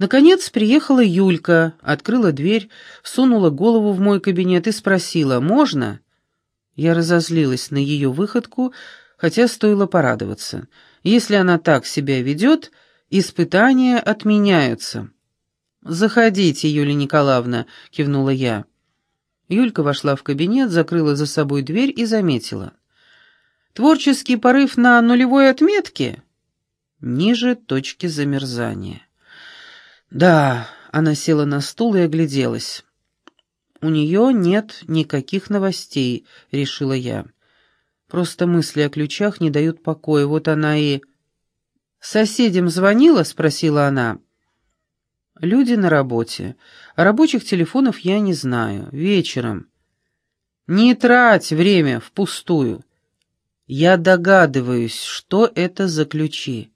Наконец приехала Юлька, открыла дверь, сунула голову в мой кабинет и спросила «Можно?». Я разозлилась на ее выходку, хотя стоило порадоваться. Если она так себя ведет, испытания отменяются. «Заходите, Юлия Николаевна», — кивнула я. Юлька вошла в кабинет, закрыла за собой дверь и заметила. «Творческий порыв на нулевой отметке?» «Ниже точки замерзания». «Да», — она села на стул и огляделась. «У нее нет никаких новостей», — решила я. «Просто мысли о ключах не дают покоя. Вот она и...» «Соседям звонила?» — спросила она. «Люди на работе. А рабочих телефонов я не знаю. Вечером». «Не трать время впустую. Я догадываюсь, что это за ключи».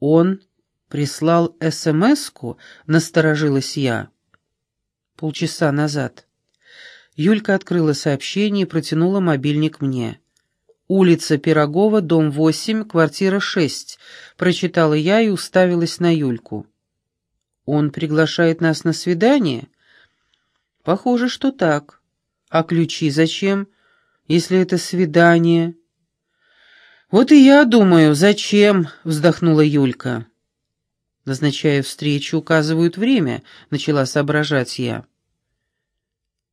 «Он прислал СМС-ку?» — насторожилась я. «Полчаса назад». Юлька открыла сообщение и протянула мобильник мне. «Улица Пирогова, дом 8, квартира 6», — прочитала я и уставилась на Юльку. «Он приглашает нас на свидание?» «Похоже, что так. А ключи зачем, если это свидание?» «Вот и я думаю, зачем?» — вздохнула Юлька. Назначая встречу, указывают время, начала соображать я.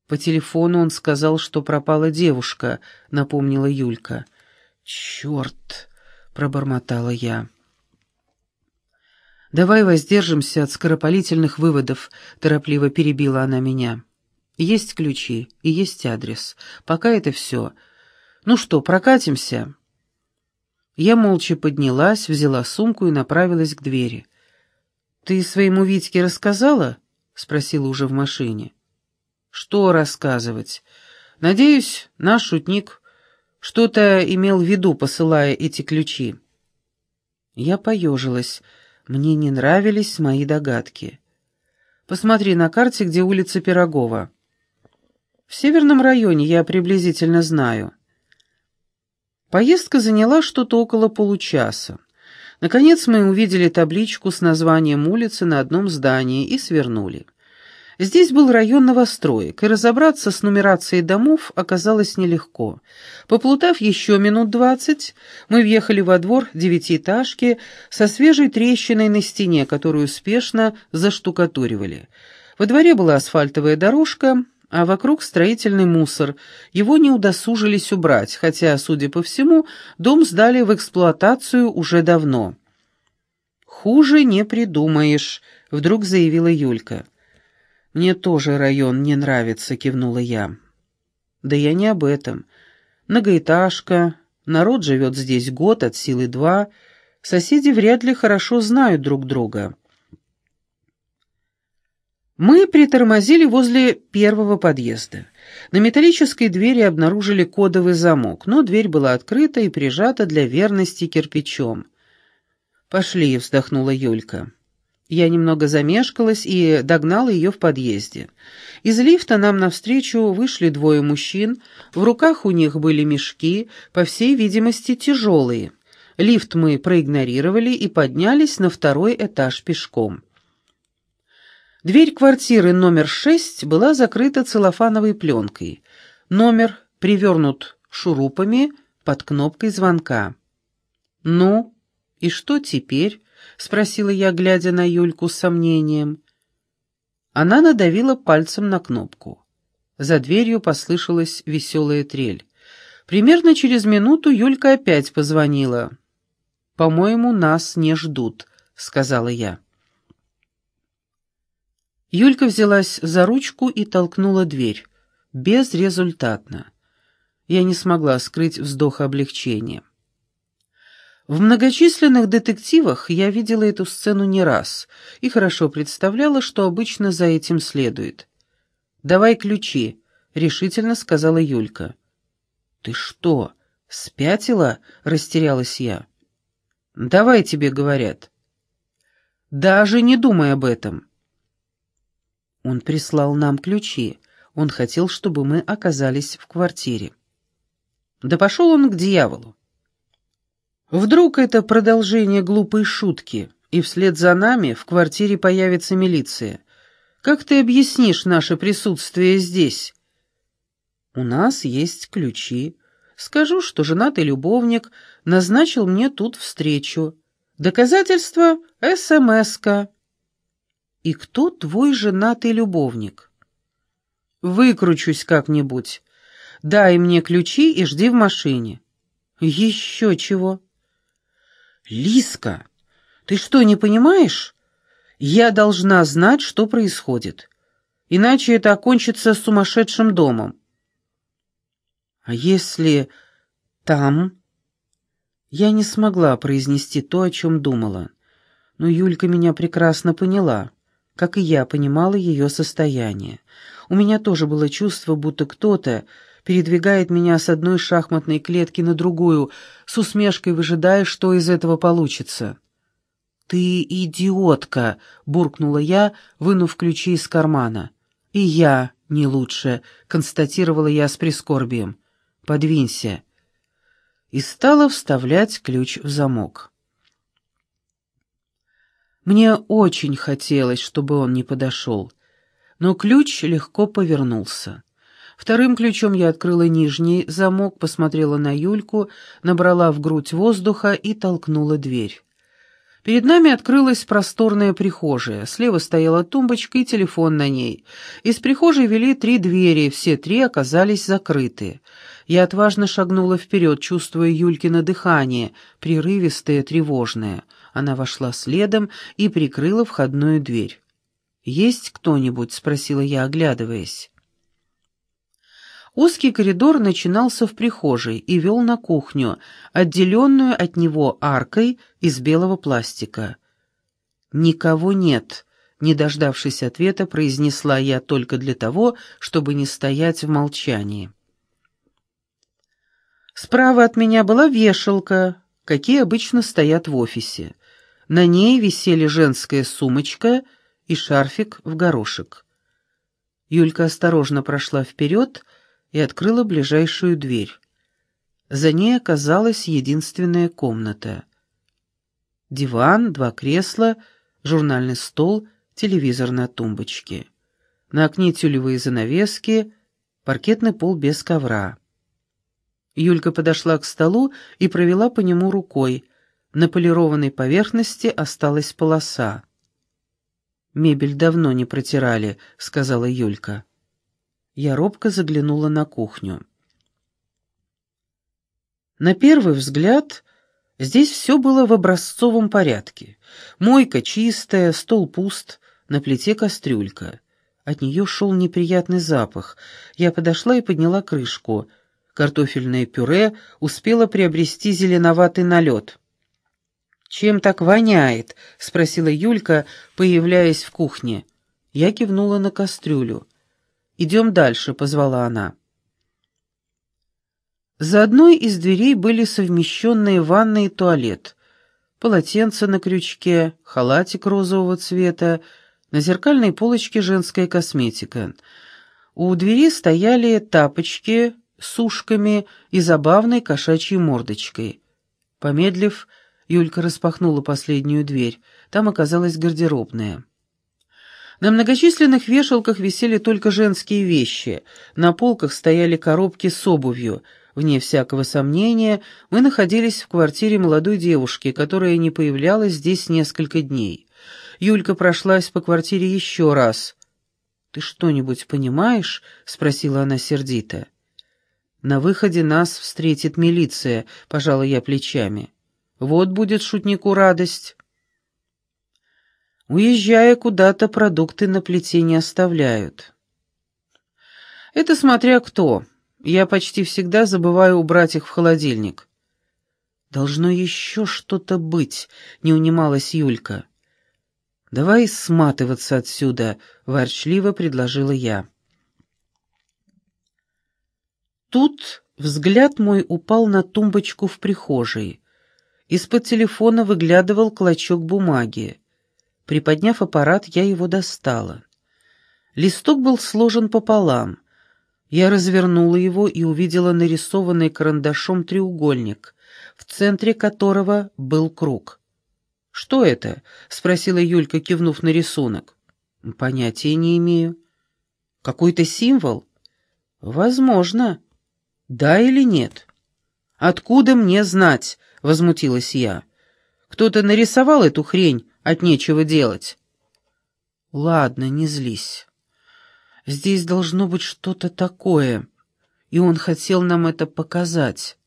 По телефону он сказал, что пропала девушка, напомнила Юлька. «Черт!» — пробормотала я. «Давай воздержимся от скоропалительных выводов», — торопливо перебила она меня. «Есть ключи и есть адрес. Пока это все. Ну что, прокатимся?» Я молча поднялась, взяла сумку и направилась к двери. «Ты своему Витьке рассказала?» — спросила уже в машине. Что рассказывать? Надеюсь, наш шутник что-то имел в виду, посылая эти ключи. Я поежилась. Мне не нравились мои догадки. Посмотри на карте, где улица Пирогова. В северном районе я приблизительно знаю. Поездка заняла что-то около получаса. Наконец мы увидели табличку с названием улицы на одном здании и свернули. Здесь был район новостроек, и разобраться с нумерацией домов оказалось нелегко. Поплутав еще минут двадцать, мы въехали во двор девятиэтажки со свежей трещиной на стене, которую успешно заштукатуривали. Во дворе была асфальтовая дорожка, а вокруг строительный мусор. Его не удосужились убрать, хотя, судя по всему, дом сдали в эксплуатацию уже давно. «Хуже не придумаешь», — вдруг заявила Юлька. «Мне тоже район не нравится», — кивнула я. «Да я не об этом. Многоэтажка, народ живет здесь год, от силы два, соседи вряд ли хорошо знают друг друга». Мы притормозили возле первого подъезда. На металлической двери обнаружили кодовый замок, но дверь была открыта и прижата для верности кирпичом. «Пошли», — вздохнула Юлька. Я немного замешкалась и догнала ее в подъезде. Из лифта нам навстречу вышли двое мужчин, в руках у них были мешки, по всей видимости, тяжелые. Лифт мы проигнорировали и поднялись на второй этаж пешком. Дверь квартиры номер шесть была закрыта целлофановой пленкой. Номер привернут шурупами под кнопкой звонка. «Ну, и что теперь?» — спросила я, глядя на Юльку с сомнением. Она надавила пальцем на кнопку. За дверью послышалась веселая трель. Примерно через минуту Юлька опять позвонила. «По-моему, нас не ждут», — сказала я. Юлька взялась за ручку и толкнула дверь. Безрезультатно. Я не смогла скрыть вздох облегчения. В многочисленных детективах я видела эту сцену не раз и хорошо представляла, что обычно за этим следует. «Давай ключи», — решительно сказала Юлька. «Ты что, спятила?» — растерялась я. «Давай тебе говорят». «Даже не думай об этом». Он прислал нам ключи. Он хотел, чтобы мы оказались в квартире. Да пошел он к дьяволу. Вдруг это продолжение глупой шутки, и вслед за нами в квартире появится милиция. Как ты объяснишь наше присутствие здесь? У нас есть ключи. Скажу, что женатый любовник назначил мне тут встречу. Доказательство — СМС-ка. И кто твой женатый любовник? Выкручусь как-нибудь. Дай мне ключи и жди в машине. Еще чего? Лиска, ты что, не понимаешь? Я должна знать, что происходит. Иначе это окончится сумасшедшим домом. А если там... Я не смогла произнести то, о чем думала. Но Юлька меня прекрасно поняла, как и я понимала ее состояние. У меня тоже было чувство, будто кто-то передвигает меня с одной шахматной клетки на другую, с усмешкой выжидая, что из этого получится. «Ты идиотка!» — буркнула я, вынув ключи из кармана. «И я не лучше», — констатировала я с прискорбием. «Подвинься». И стала вставлять ключ в замок. Мне очень хотелось, чтобы он не подошел, но ключ легко повернулся. Вторым ключом я открыла нижний замок, посмотрела на Юльку, набрала в грудь воздуха и толкнула дверь. Перед нами открылась просторная прихожая. Слева стояла тумбочка и телефон на ней. Из прихожей вели три двери, все три оказались закрыты. Я отважно шагнула вперед, чувствуя Юлькино дыхание, прерывистое, тревожное. Она вошла следом и прикрыла входную дверь. «Есть кто-нибудь?» — спросила я, оглядываясь. Узкий коридор начинался в прихожей и вел на кухню, отделенную от него аркой из белого пластика. «Никого нет», — не дождавшись ответа, произнесла я только для того, чтобы не стоять в молчании. Справа от меня была вешалка, какие обычно стоят в офисе. На ней висели женская сумочка и шарфик в горошек. Юлька осторожно прошла вперед, — и открыла ближайшую дверь. За ней оказалась единственная комната. Диван, два кресла, журнальный стол, телевизор на тумбочке. На окне тюлевые занавески, паркетный пол без ковра. Юлька подошла к столу и провела по нему рукой. На полированной поверхности осталась полоса. «Мебель давно не протирали», — сказала Юлька. Я робко заглянула на кухню. На первый взгляд здесь все было в образцовом порядке. Мойка чистая, стол пуст, на плите кастрюлька. От нее шел неприятный запах. Я подошла и подняла крышку. Картофельное пюре успело приобрести зеленоватый налет. «Чем так воняет?» — спросила Юлька, появляясь в кухне. Я кивнула на кастрюлю. «Идем дальше», — позвала она. За одной из дверей были совмещенные ванна и туалет. Полотенце на крючке, халатик розового цвета, на зеркальной полочке женская косметика. У двери стояли тапочки с ушками и забавной кошачьей мордочкой. Помедлив, Юлька распахнула последнюю дверь. Там оказалась гардеробная. На многочисленных вешалках висели только женские вещи, на полках стояли коробки с обувью. Вне всякого сомнения, мы находились в квартире молодой девушки, которая не появлялась здесь несколько дней. Юлька прошлась по квартире еще раз. «Ты что-нибудь понимаешь?» — спросила она сердито. «На выходе нас встретит милиция», — пожала я плечами. «Вот будет шутнику радость». Уезжая куда-то, продукты на плите не оставляют. Это смотря кто. Я почти всегда забываю убрать их в холодильник. Должно еще что-то быть, не унималась Юлька. Давай сматываться отсюда, ворчливо предложила я. Тут взгляд мой упал на тумбочку в прихожей. Из-под телефона выглядывал клочок бумаги. Приподняв аппарат, я его достала. Листок был сложен пополам. Я развернула его и увидела нарисованный карандашом треугольник, в центре которого был круг. «Что это?» — спросила Юлька, кивнув на рисунок. «Понятия не имею». «Какой-то символ?» «Возможно. Да или нет?» «Откуда мне знать?» — возмутилась я. «Кто-то нарисовал эту хрень от нечего делать». «Ладно, не злись. Здесь должно быть что-то такое, и он хотел нам это показать».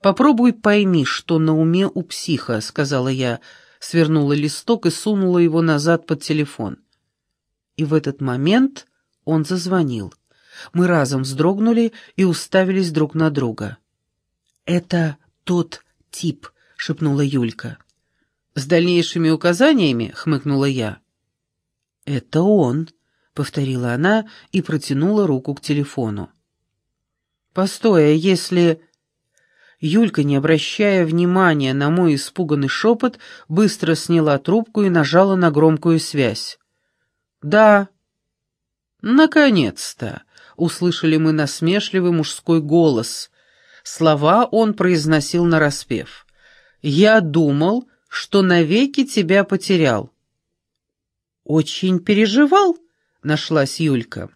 «Попробуй пойми, что на уме у психа», — сказала я, свернула листок и сунула его назад под телефон. И в этот момент он зазвонил. Мы разом вздрогнули и уставились друг на друга. «Это тот тип», — шепнула Юлька. «С дальнейшими указаниями?» — хмыкнула я. «Это он», — повторила она и протянула руку к телефону. «Постой, а если...» Юлька, не обращая внимания на мой испуганный шепот, быстро сняла трубку и нажала на громкую связь. «Да». «Наконец-то!» — услышали мы насмешливый мужской голос. Слова он произносил нараспев. «Я думал, что навеки тебя потерял». «Очень переживал?» — нашлась Юлька.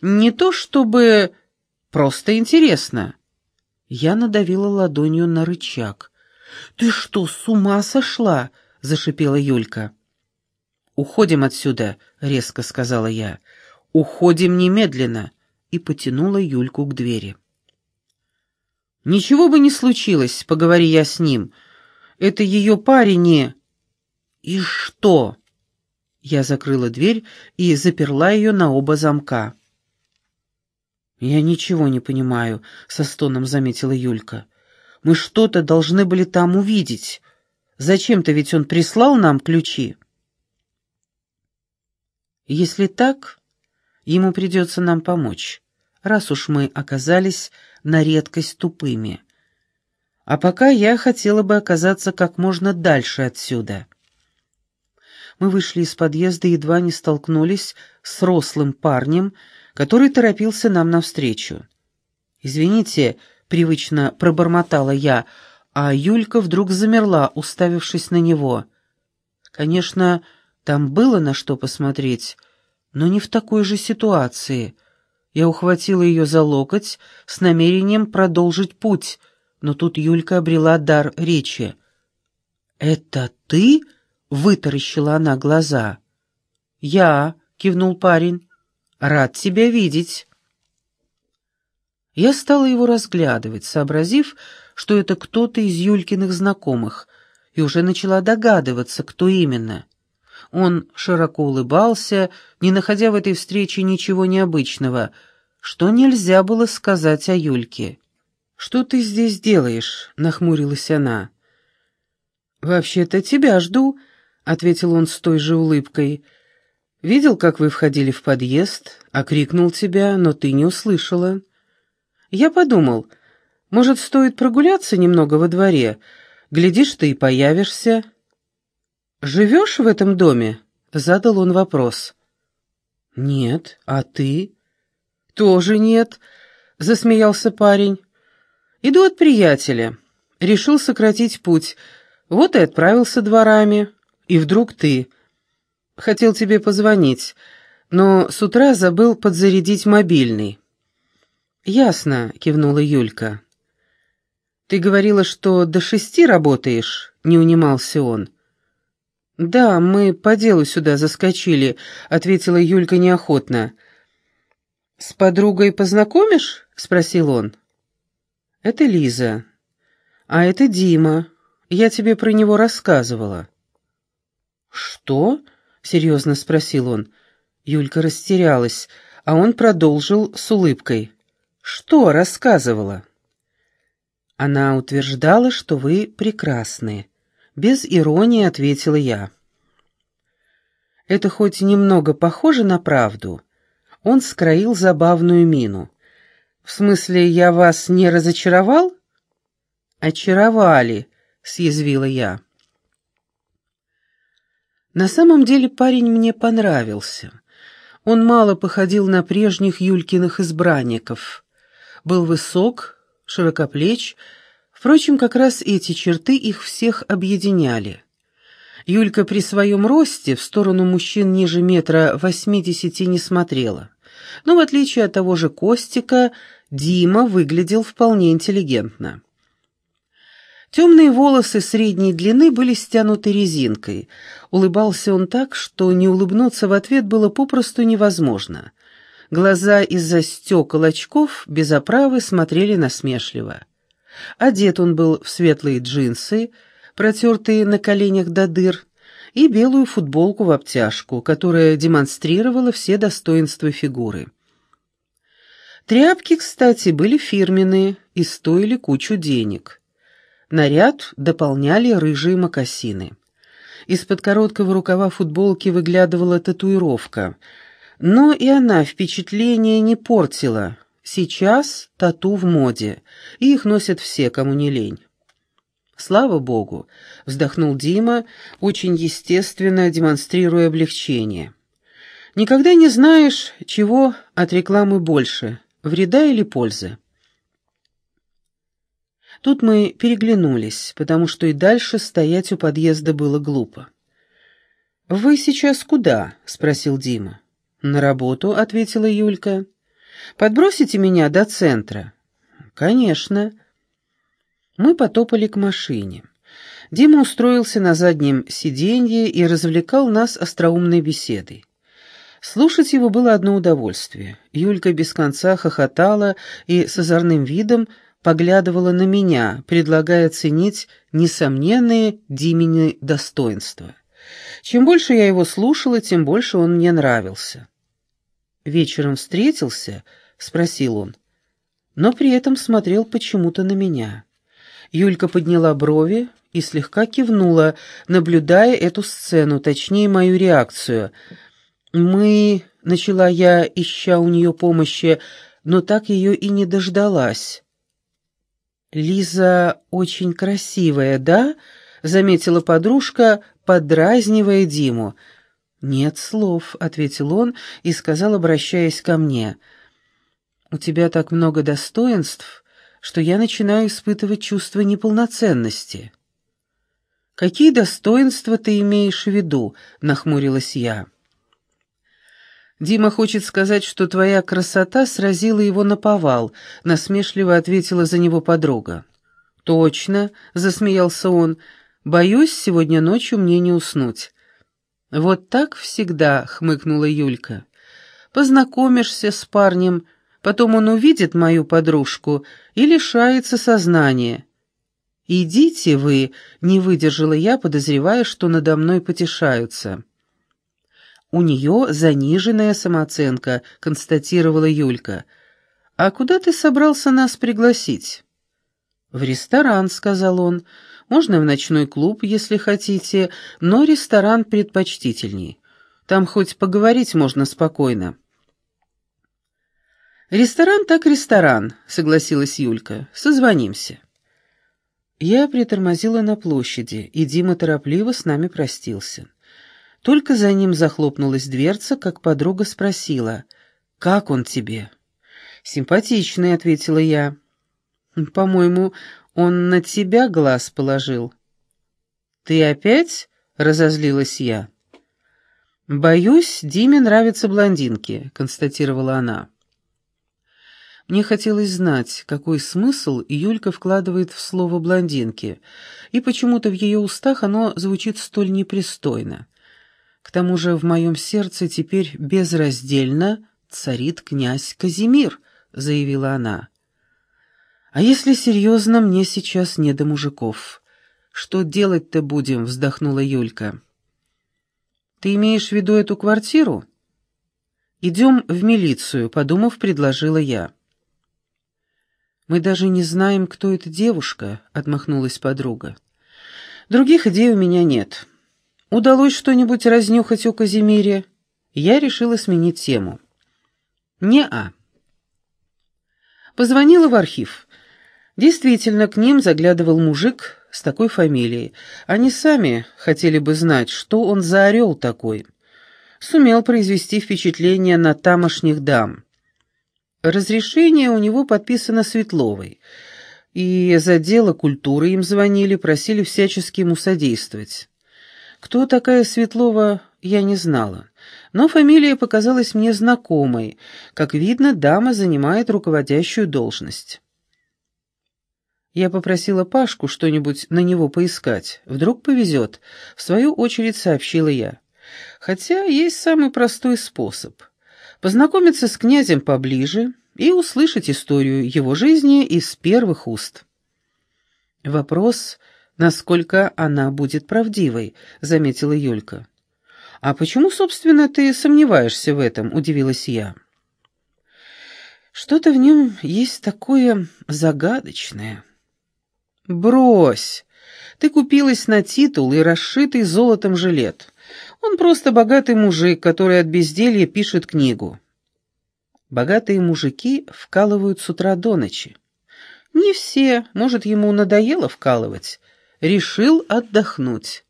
«Не то чтобы... Просто интересно». Я надавила ладонью на рычаг. «Ты что, с ума сошла?» — зашипела Юлька. «Уходим отсюда», — резко сказала я. «Уходим немедленно», — и потянула Юльку к двери. «Ничего бы не случилось, поговори я с ним. Это ее парень не...» «И что?» Я закрыла дверь и заперла ее на оба замка. «Я ничего не понимаю», — со стоном заметила Юлька. «Мы что-то должны были там увидеть. Зачем-то ведь он прислал нам ключи». «Если так, ему придется нам помочь, раз уж мы оказались на редкость тупыми. А пока я хотела бы оказаться как можно дальше отсюда». Мы вышли из подъезда и едва не столкнулись с рослым парнем, который торопился нам навстречу. «Извините», — привычно пробормотала я, а Юлька вдруг замерла, уставившись на него. Конечно, там было на что посмотреть, но не в такой же ситуации. Я ухватила ее за локоть с намерением продолжить путь, но тут Юлька обрела дар речи. «Это ты?» — вытаращила она глаза. «Я», — кивнул парень. Рад тебя видеть». Я стала его разглядывать, сообразив, что это кто-то из Юлькиных знакомых, и уже начала догадываться, кто именно. Он широко улыбался, не находя в этой встрече ничего необычного, что нельзя было сказать о Юльке. «Что ты здесь делаешь?» — нахмурилась она. «Вообще-то тебя жду», — ответил он с той же улыбкой. Видел, как вы входили в подъезд, окрикнул тебя, но ты не услышала. Я подумал, может, стоит прогуляться немного во дворе, глядишь, ты и появишься. Живешь в этом доме? Задал он вопрос. Нет, а ты? Тоже нет, засмеялся парень. Иду от приятеля. Решил сократить путь. Вот и отправился дворами. И вдруг ты... Хотел тебе позвонить, но с утра забыл подзарядить мобильный». «Ясно», — кивнула Юлька. «Ты говорила, что до шести работаешь?» — не унимался он. «Да, мы по делу сюда заскочили», — ответила Юлька неохотно. «С подругой познакомишь?» — спросил он. «Это Лиза. А это Дима. Я тебе про него рассказывала». «Что?» серьезно спросил он. Юлька растерялась, а он продолжил с улыбкой. «Что рассказывала?» «Она утверждала, что вы прекрасны». Без иронии ответила я. «Это хоть немного похоже на правду?» Он скроил забавную мину. «В смысле, я вас не разочаровал?» «Очаровали», — съязвила я. На самом деле парень мне понравился. Он мало походил на прежних Юлькиных избранников. Был высок, широкоплеч, Впрочем, как раз эти черты их всех объединяли. Юлька при своем росте в сторону мужчин ниже метра восьмидесяти не смотрела. Но в отличие от того же Костика, Дима выглядел вполне интеллигентно. Темные волосы средней длины были стянуты резинкой. Улыбался он так, что не улыбнуться в ответ было попросту невозможно. Глаза из-за стекол очков без оправы смотрели насмешливо. Одет он был в светлые джинсы, протертые на коленях до дыр, и белую футболку в обтяжку, которая демонстрировала все достоинства фигуры. Тряпки, кстати, были фирменные и стоили кучу денег. Наряд дополняли рыжие мокасины. Из-под короткого рукава футболки выглядывала татуировка, но и она впечатление не портила. Сейчас тату в моде, и их носят все, кому не лень. «Слава Богу!» — вздохнул Дима, очень естественно демонстрируя облегчение. «Никогда не знаешь, чего от рекламы больше, вреда или пользы». Тут мы переглянулись, потому что и дальше стоять у подъезда было глупо. «Вы сейчас куда?» — спросил Дима. «На работу», — ответила Юлька. «Подбросите меня до центра?» «Конечно». Мы потопали к машине. Дима устроился на заднем сиденье и развлекал нас остроумной беседой. Слушать его было одно удовольствие. Юлька без конца хохотала и с озорным видом поглядывала на меня, предлагая оценить несомненные Димини достоинства. Чем больше я его слушала, тем больше он мне нравился. «Вечером встретился?» — спросил он. Но при этом смотрел почему-то на меня. Юлька подняла брови и слегка кивнула, наблюдая эту сцену, точнее, мою реакцию. «Мы...» — начала я, ища у нее помощи, но так ее и не дождалась. «Лиза очень красивая, да?» — заметила подружка, подразнивая Диму. «Нет слов», — ответил он и сказал, обращаясь ко мне. «У тебя так много достоинств, что я начинаю испытывать чувство неполноценности». «Какие достоинства ты имеешь в виду?» — нахмурилась я. «Дима хочет сказать, что твоя красота сразила его на повал», — насмешливо ответила за него подруга. «Точно», — засмеялся он, — «боюсь, сегодня ночью мне не уснуть». «Вот так всегда», — хмыкнула Юлька. «Познакомишься с парнем, потом он увидит мою подружку и лишается сознания». «Идите вы», — не выдержала я, подозревая, что надо мной потешаются. «У нее заниженная самооценка», — констатировала Юлька. «А куда ты собрался нас пригласить?» «В ресторан», — сказал он. «Можно в ночной клуб, если хотите, но ресторан предпочтительней. Там хоть поговорить можно спокойно». «Ресторан так ресторан», — согласилась Юлька. «Созвонимся». Я притормозила на площади, и Дима торопливо с нами простился. Только за ним захлопнулась дверца, как подруга спросила, «Как он тебе?» «Симпатичный», — ответила я. «По-моему, он на тебя глаз положил». «Ты опять?» — разозлилась я. «Боюсь, Диме нравятся блондинки», — констатировала она. Мне хотелось знать, какой смысл Юлька вкладывает в слово «блондинки», и почему-то в ее устах оно звучит столь непристойно. К тому же в моем сердце теперь безраздельно царит князь Казимир, заявила она. А если серьезно, мне сейчас не до мужиков. Что делать-то будем, вздохнула Юлька. Ты имеешь в виду эту квартиру? Идем в милицию, подумав, предложила я. Мы даже не знаем, кто эта девушка, отмахнулась подруга. Других идей у меня нет. Удалось что-нибудь разнюхать о Казимире? Я решила сменить тему. Не-а. Позвонила в архив. Действительно, к ним заглядывал мужик с такой фамилией. Они сами хотели бы знать, что он за орел такой. Сумел произвести впечатление на тамошних дам. Разрешение у него подписано Светловой. И из отдела культуры им звонили, просили всячески ему содействовать. Кто такая Светлова, я не знала, но фамилия показалась мне знакомой. Как видно, дама занимает руководящую должность. Я попросила Пашку что-нибудь на него поискать. Вдруг повезет. В свою очередь сообщила я. Хотя есть самый простой способ. Познакомиться с князем поближе и услышать историю его жизни из первых уст. Вопрос, насколько она будет правдивой, заметила Юлька. «А почему, собственно, ты сомневаешься в этом?» — удивилась я. «Что-то в нем есть такое загадочное». «Брось! Ты купилась на титул и расшитый золотом жилет. Он просто богатый мужик, который от безделья пишет книгу». Богатые мужики вкалывают с утра до ночи. Не все, может, ему надоело вкалывать. Решил отдохнуть.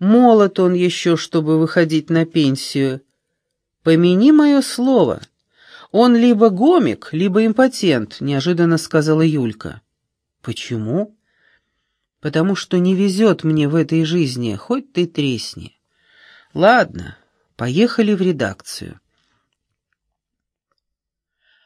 Молод он еще, чтобы выходить на пенсию. Помяни мое слово. Он либо гомик, либо импотент, неожиданно сказала Юлька. Почему? Потому что не везет мне в этой жизни, хоть ты тресни. Ладно, поехали в редакцию.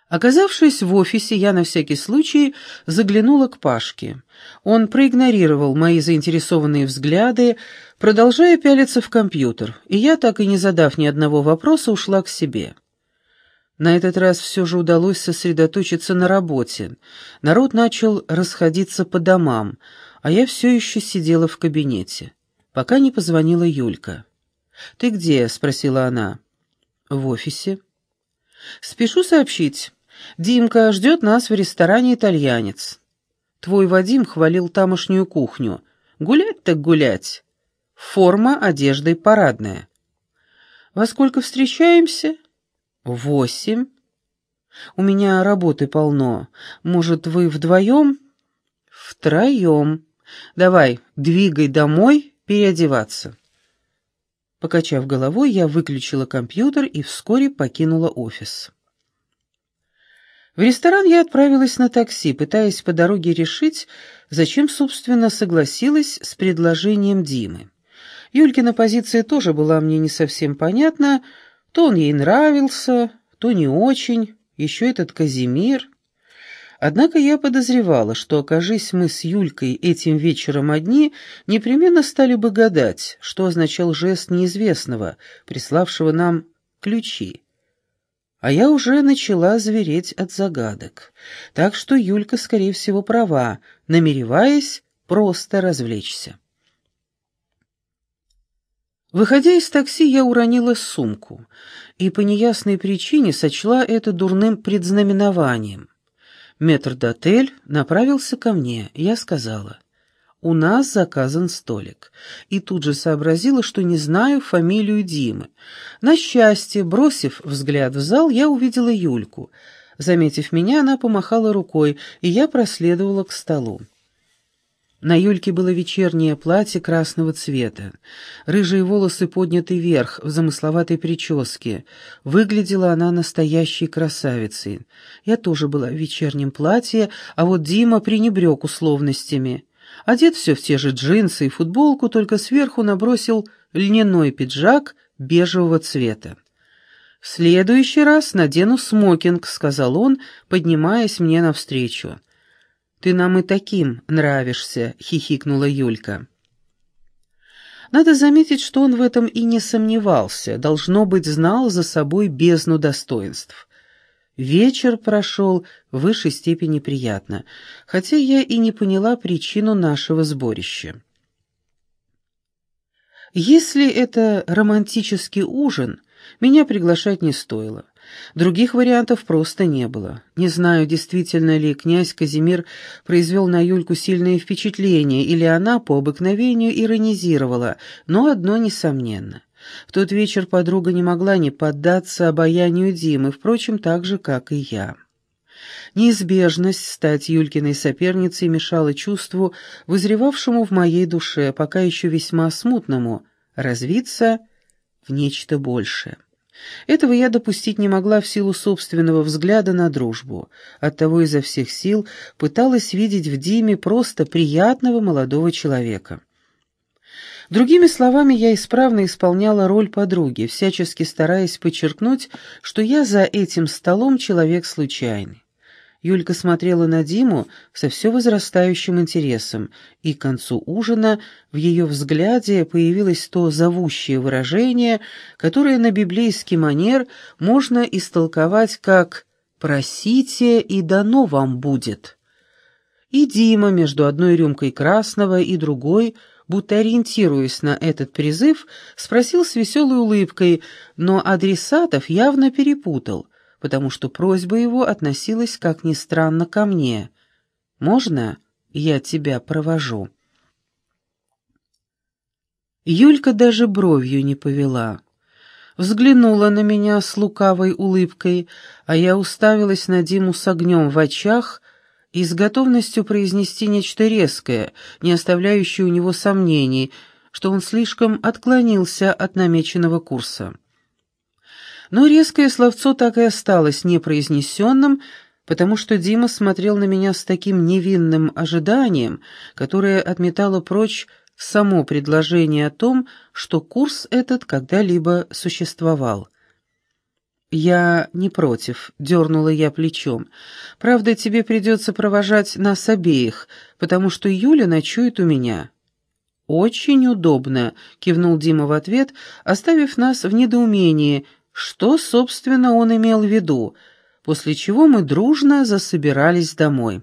Оказавшись в офисе, я на всякий случай заглянула к Пашке. Он проигнорировал мои заинтересованные взгляды, продолжая пялиться в компьютер, и я, так и не задав ни одного вопроса, ушла к себе. На этот раз все же удалось сосредоточиться на работе. Народ начал расходиться по домам, а я все еще сидела в кабинете, пока не позвонила Юлька. «Ты где?» — спросила она. «В офисе». «Спешу сообщить. Димка ждет нас в ресторане «Итальянец». Твой Вадим хвалил тамошнюю кухню. Гулять так гулять. Форма одеждой парадная. Во сколько встречаемся? «Восемь. У меня работы полно. Может, вы вдвоем?» «Втроем. Давай, двигай домой, переодеваться». Покачав головой, я выключила компьютер и вскоре покинула офис. В ресторан я отправилась на такси, пытаясь по дороге решить, зачем, собственно, согласилась с предложением Димы. Юлькина позиция тоже была мне не совсем понятна, то он ей нравился, то не очень, еще этот Казимир. Однако я подозревала, что, окажись мы с Юлькой этим вечером одни, непременно стали бы гадать, что означал жест неизвестного, приславшего нам ключи. А я уже начала звереть от загадок, так что Юлька, скорее всего, права, намереваясь просто развлечься. Выходя из такси, я уронила сумку и по неясной причине сочла это дурным предзнаменованием. Метрдотель направился ко мне, я сказала, «У нас заказан столик», и тут же сообразила, что не знаю фамилию Димы. На счастье, бросив взгляд в зал, я увидела Юльку. Заметив меня, она помахала рукой, и я проследовала к столу. На Юльке было вечернее платье красного цвета. Рыжие волосы подняты вверх, в замысловатой прическе. Выглядела она настоящей красавицей. Я тоже была в вечернем платье, а вот Дима пренебрег условностями. Одет все в те же джинсы и футболку, только сверху набросил льняной пиджак бежевого цвета. «В следующий раз надену смокинг», — сказал он, поднимаясь мне навстречу. «Ты нам и таким нравишься», — хихикнула Юлька. Надо заметить, что он в этом и не сомневался, должно быть, знал за собой бездну достоинств. Вечер прошел в высшей степени приятно, хотя я и не поняла причину нашего сборища. Если это романтический ужин, меня приглашать не стоило. Других вариантов просто не было. Не знаю, действительно ли князь Казимир произвел на Юльку сильное впечатление, или она по обыкновению иронизировала, но одно несомненно. В тот вечер подруга не могла не поддаться обаянию Димы, впрочем, так же, как и я. Неизбежность стать Юлькиной соперницей мешала чувству, вызревавшему в моей душе, пока еще весьма смутному, развиться в нечто большее. Этого я допустить не могла в силу собственного взгляда на дружбу, оттого изо всех сил пыталась видеть в Диме просто приятного молодого человека. Другими словами, я исправно исполняла роль подруги, всячески стараясь подчеркнуть, что я за этим столом человек случайный. Юлька смотрела на Диму со все возрастающим интересом, и к концу ужина в ее взгляде появилось то зовущее выражение, которое на библейский манер можно истолковать как «просите, и дано вам будет». И Дима между одной рюмкой красного и другой, будто ориентируясь на этот призыв, спросил с веселой улыбкой, но адресатов явно перепутал — потому что просьба его относилась, как ни странно, ко мне. «Можно я тебя провожу?» Юлька даже бровью не повела. Взглянула на меня с лукавой улыбкой, а я уставилась на Диму с огнем в очах и с готовностью произнести нечто резкое, не оставляющее у него сомнений, что он слишком отклонился от намеченного курса. Но резкое словцо так и осталось непроизнесенным, потому что Дима смотрел на меня с таким невинным ожиданием, которое отметало прочь само предложение о том, что курс этот когда-либо существовал. «Я не против», — дернула я плечом. «Правда, тебе придется провожать нас обеих, потому что Юля ночует у меня». «Очень удобно», — кивнул Дима в ответ, оставив нас в недоумении — что, собственно, он имел в виду, после чего мы дружно засобирались домой.